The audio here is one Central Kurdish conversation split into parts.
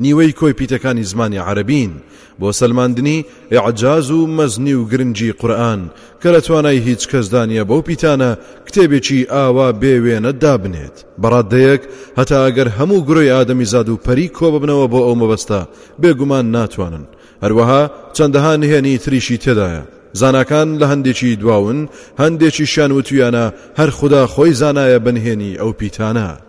نیوەی کۆی پیتەکانی زمانی عەرەبین بۆ سەلماندنی ئیعجاز و مەزنی و گرنگی قورئان، کە لە توانای هیچ کەسدا نیە بەو پیتانە کتێبێکی ئاوا بێ وێنە دابنێت، بە ڕاددەیەک هەتا ئەگەر هەموو گرۆی ئادەمیزاد و پەری کۆببنەوە بۆ ئەو مەبەستە بێگومان ناتوانن، هەروەها چەندەها نهێنی تریشی تێدایە، زاناکان لە هەندێکی دواون، هەندێکیشیان وتویانە هەر خودا خۆی زانایە بە نهێنی ئەو پیتانە.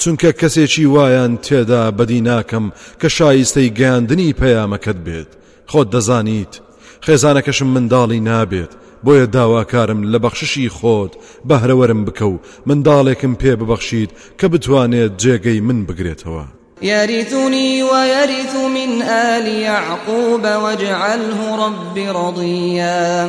چونکە کەسێکی وایان تێدا بەدی ناکەم کە شایستەی گەیاندنی پەیامەکەت بێت، خۆت دەزانیت خێزانەکەشم منداڵی نابێت، بۆیە داواکارم لە بەخششی خۆت بەهرەوەرم بکە و منداڵێکم پێ ببەخشیت کە بتوانێت جێگەی من بگرێتەوە. یەریثنی ویەریث من آل یعقوب واجعله رب رضیا.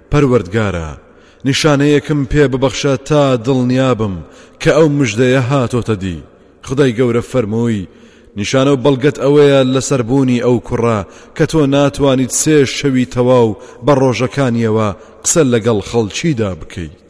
پەروەردگارا نیشانەیەکم پێ ببەخشە تا دڵنیا بم کە ئەو مژدەیە هاتۆتە دی، خودای گەورە فەرمووی، نیشانەو بەڵگەت ئەوەیە لەسەر بوونی ئەو کوڕە کە تۆ ناتوانیت سێ شەوی تەواو بە ڕۆژەکانیەوە قسە لەگەڵ خەڵکیدا بکەیت.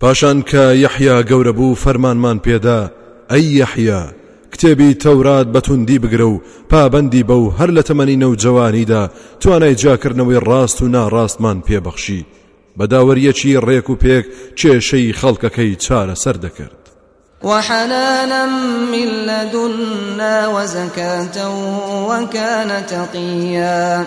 پاشان کە یەحیا گەورە بوو فەرمانمان پێدا، ئەی یەحیا! کتێبی تەورات بە توندی بگرە و پابەندی بە و هەر لە تەمەنی نەوجەوانیدا توانای جیاکردنەوەی ڕاست و ناڕاستمان پێ بەخشی، بە داوەریەکی ڕێک و پێک کێشەی خەڵکەکەی چارەسەر دەکرد. وحنانا من لدنا وزکاة وکان تقیا.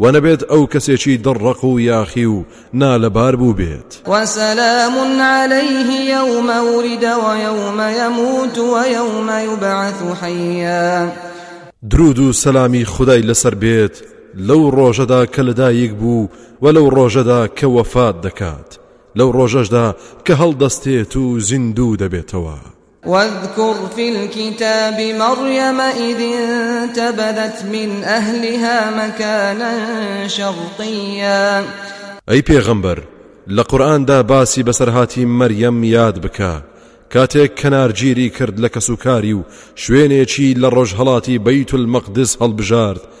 وە نەبێت ئەو کەسێکی دڵ ڕەق و یاخی و نالەبار بووبێت. وسلام علیه یوم ولد ویوم یموت ویوم یبعث حیا. دروود و سەلامی خودای لەسەر بێت لەو ڕۆژەدا کە لەدایک بوو و لەو ڕۆژەدا کە وەفات دەکات لەو ڕۆژەشدا کە هەڵدەستێت و زیندوو دەبێتەوە. واذکر فی الکتاب مریم اذ انتبذت من اهلها مکانا شرقیا ئەی پێغەمبەر لە قورئاندا باسی بەسەرهاتی مەریەم یاد بکە کاتێک کەنارگیری کرد لە کەسوکاری و شوێنێکی لە ڕۆژهەڵاتی بەیت المەقدس هەڵبژارد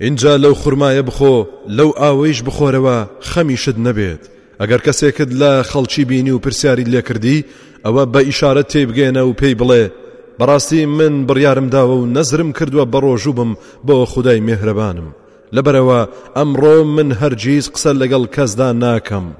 ئینجا لەو خورمایە بخۆ لەو ئاوەیش بخۆرەوە خەمیشت نەبێت، ئەگەر کەسێکت لە خەڵکی بینی و پرسیاریت لێکردی ئەوە بە ئیشارەت تێیبگەیەنە و پێی بڵێ، بەڕاستی من بڕیارم داوە و نەزرم کردووە بەڕۆژوو بم بۆ خودای مێهرەبانم، لەبەرئەوە ئەمڕۆ من هەرگیز قسە لەگەڵ کەسدا ناکەم.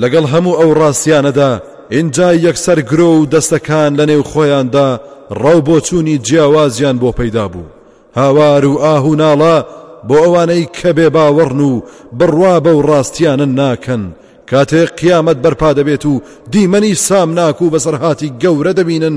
لەگەڵ هەموو ئەو ڕاستیانەدا ئینجا یەکسەر گرۆ و دەستەکان لە نێو خۆیاندا ڕاو بۆچوونی جیاوازیان بۆ پەیدا بوو هاوار و ئاه و ناڵە بۆ ئەوانەی کە بێ باوەڕن و بڕوا بە و ڕاستیانە ناکەن کاتێ قیامەت بەرپا دەبێت و دیمەنی سامناک و بەسەرهاتی گەورە دەبینن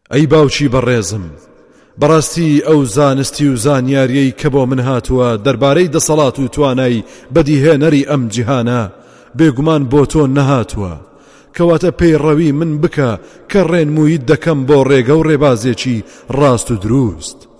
ئەی باوکی بەڕێزم، بەڕاستی ئەو زانستی و زانیاریەی کە بۆ من هاتووە دەربارەی دەسەڵات و توانای بەدیهێنەری ئەم جیهانە بێگومان بۆ تۆ نەهاتووە، کەواتە پەیڕەوی من بکە کە ڕێنموویت دەکەم بۆ ڕێگە و ڕێبازێکی ڕاست و دروست.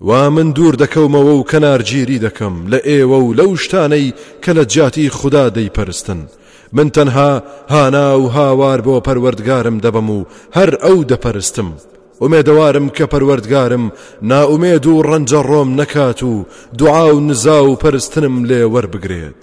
و من دوور دەکەومەوە و کەنارگیری دەکەم لە ئێوە و لەو شتانەی کە لە جیاتی خودا دەیپەرستن، من تەنها هانا و هاوار بۆ پەروەردگارم دەبەم و هەر ئەو دەپەرستم، ئومێدەوارم کە پەروەردگارم نائومێد و ڕەنجەڕۆم نەکات و دوعا و نزا و پەرستنم لێ وەربگرێت.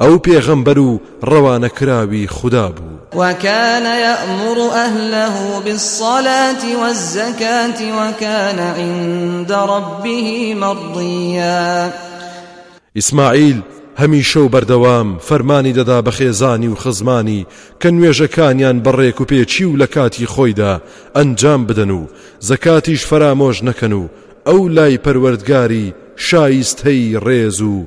ئەو پێغەمبەر و ڕەوانەکراوی خودا بوو. وکان یامور اهله بالصلاة والزکاة وکان عند ربه مرضیا. ئیسماعیل هەمیشە و بەردەوام فەرمانی دەدا بە خێزانی و خزمانی کە نوێژەکانیان بە ڕێکوپێکی و لە کاتی خۆیدا ئەنجام بدەن و زەکاتیش فەرامۆش نەکەن و ئەو لای پەروەردگاری شایستەی ڕێز و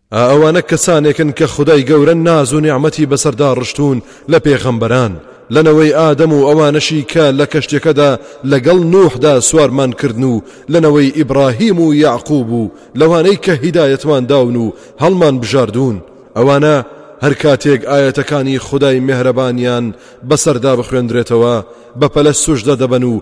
ئا ئەوانە کەسانێکن کە خودای گەورە ناز و نیعمەتی بەسەردا ڕشتوون لە پێغەمبەران لە نەوەی ئادەم و ئەوانەشی کە لە کەشتیەکەدا لەگەڵ نوحدا سوارمان کردن و لە نەوەی ئیبڕاهیم و یەعقوب و لەوانەی کە هیدایەتمان داون و هەڵمان بژاردوون ئەوانە هەر کاتێک ئایەتەکانی خودای مێهرەبانیان بەسەردا بخوێندرێتەوە بەپەلە سوژدە دەبەن و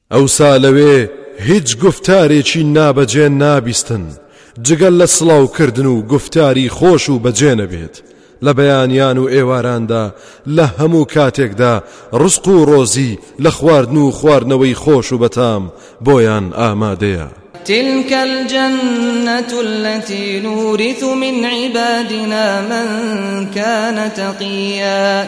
ئەوسا لەوێ هیچ گوفتارێکی نابەجێ نابیستن جگە لە سڵاوکردن و گوفتاری خۆش و بەجێ نەبێت لە بەیانیان و ئێواراندا لە هەموو کاتێکدا ڕسق و ڕۆزی لە خواردن و خواردنەوەی خۆش و بەتام بۆیان ئامادەیە. تلك الجنة التي نورث من عبادنا من كان تقيا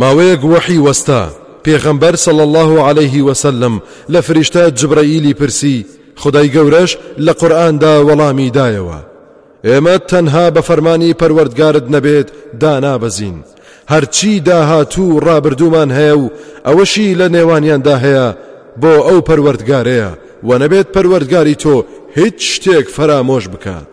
ماوەیەک وەحی وەستا، پێغەمبەر صلی اللە علیه وسلم لە فریشتە جبرەئیلی پرسی، خودای گەورەش لە قورئاندا وەڵامی دایەوە، ئێمە تەنها بە فەرمانی پەروەردگارت نەبێت دانابەزین، هەرچی داهاتوو و ڕابردوومان هەیە و ئەوەشی لە نێوانیاندا هەیە بۆ ئەو پەروەردگارەیە، وەنەبێت پەروەردگاری تۆ هیچ شتێک فەرامۆش بکات.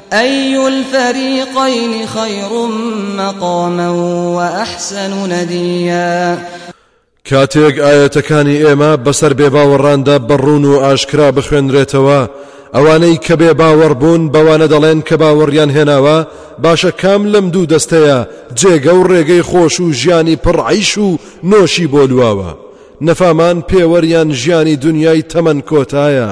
أی الفریقین خیر مقاما وأحسن ندیا کاتێک ئاەتەکانی ئێمە بەسەر بێباوەڕاندا بەڕون و ئاشکرا بخوێنرێتەوە ئەوانەی کە بێ باوەڕ بوون بەوانە دەڵێن کە باوەڕیان هێناوە باشە کام لەم دوو دەستەیە جێگە و ڕێگەی خۆش و ژیانی پڕعیش و نۆشی بۆ لواوە نەفامان پێوەریان ژیانی دنیای تەمەەن کۆتایە.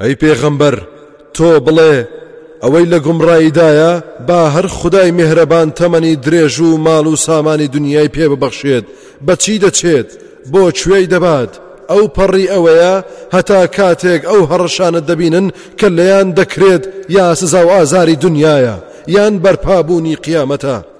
ئەی پێغەمبەر تۆ بڵێ، ئەوەی لە گومڕاییدایە با هەر خودای میهرەبان تەمەنی درێژ و ماڵ و سامانی دنیای پێ ببەخشێت بە چی دەچێت بۆ کوێی دەبات، ئەوپەڕی ئەوەیە هەتا کاتێک ئەو هەڕەشانە دەبینن کە لێیان دەکرێت یا سزا و ئازاری دنیایە یان بەرپابوونی قیامەتە.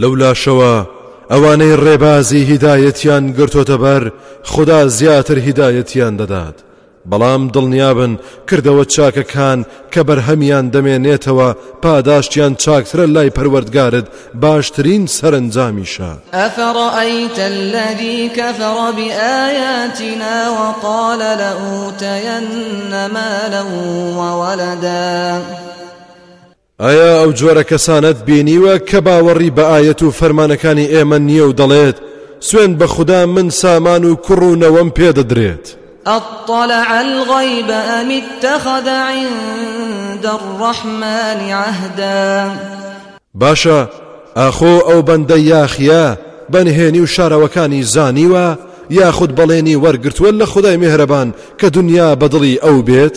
لەو لاشەوە ئەوانەی ڕێبازی هیدایەتیان گرتۆتە بەر خودا زیاتر هیدایەتیان دەدات بەڵام دڵنیابن کردەوە چاکەکان کە بەرهەمیان دەمێنێتەوە پاداشتیان چاکترە لای پەروەردگارت باشترین سەرنجامیشە ئەفڕەئیتە الذی کەفڕ بئایاتنا وقال لئوتین مالا وولدا ئایا ئەو جۆرە کەسانەت بینیوە کە باوەڕی بە ئایەت و فەرمانەکانی ئێمە نییە و دەڵێت سوێن بە خودا من سامان و کوڕ و نەوەم پێ دەدرێت ئەطلع الغیب ئەم اتخذ عند الرحمن عهدا باشە ئاخۆ ئەو بەندە یاخیە بەنهێنی و شارەوەکانی زانیوە یاخود بەڵێنی وەرگتووە لە خدای مهرەبان کە دنیا بەدڵی ئەو بێت؟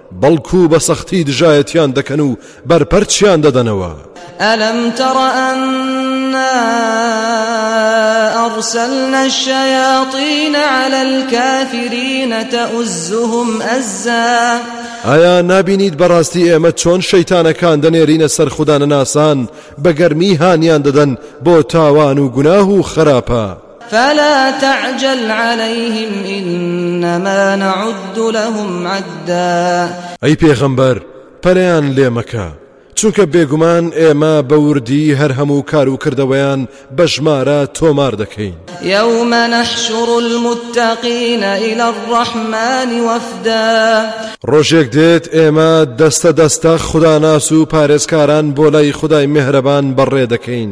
بەڵکو بە سەختی دژایەتیان دەکەن و بەرپەرچیان دەدەنەوە ئەلم تەڕە ئەنا ئەڕسەلنا الشیاطین علی الكافرین تەئوزهم ئەزا ئایا نابینیت بەڕاستی ئێمە چۆن شەیتانەکان دەنێرینە سەر خوددانە ناسان بە گەرمی هانیان دەدەن بۆ تاوان و گوناه و خراپە. فلا تعجل علیهم انما نعد لهم عدا. ئەی پێغەمبەر پەرەیان لێ مەکە چونکە بێگومان ئێمە بە وردی هەر هەموو کار و کردەوەیان بە ژمارە تۆمار دەکەین یومە نەحشر المتقین إلى الرحمن وفدا ڕۆژێک دێت ئێمە دەستە دەستە خوداناس و پارێزکاران بۆ لای خدای مهرەبان بەڕێ دەکەین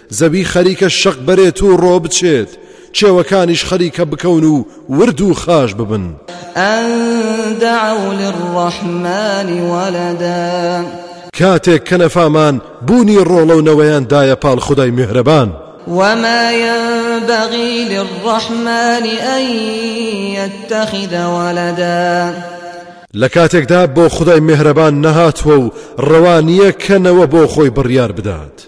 زەوی خەریکە شەق بەرێت و ڕۆ بچێت، چێوەکانیش خەریکە بکەون و ورد و خاش ببن. ئەن دەعەو للڕەحمانی وەلەدا. کاتێک کە نەفامان بوونی ڕۆڵە و نەوەیان دایە پاڵ خودای میهرەبان. وما ینبەغی للڕەحمانی ئەن یەتەخیذ وەلەدا. لە کاتێکدا بۆ خودای میهرەبان نەهاتووە و ڕەوا نییە کە نەوە بۆ خۆی بڕیار بدات.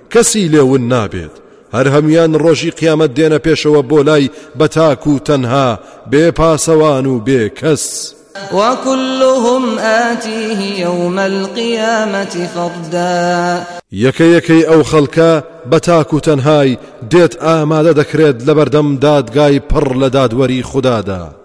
کەسی لێ ون نابێت هەر هەموان ڕۆژی قیامەت دێنە پێشەوە بۆ لای بە تاک و تەنها بێ پاسەوان و بێ کەس وكلهم آتيه يوم القيامة فردا یەکە یەکەی ئەو خەڵکە بە تاک و تەنهای دێت ئامادە دەکرێت لەبەردەم دادگای پڕ لە دادوەری خوددادا.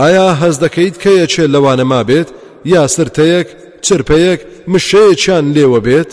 ئایا هەست دەکەیت کە یەکێ لەوانە مابێت یا سرتەیەک چرپەیەک مشەیەکیان لێوە بێت؟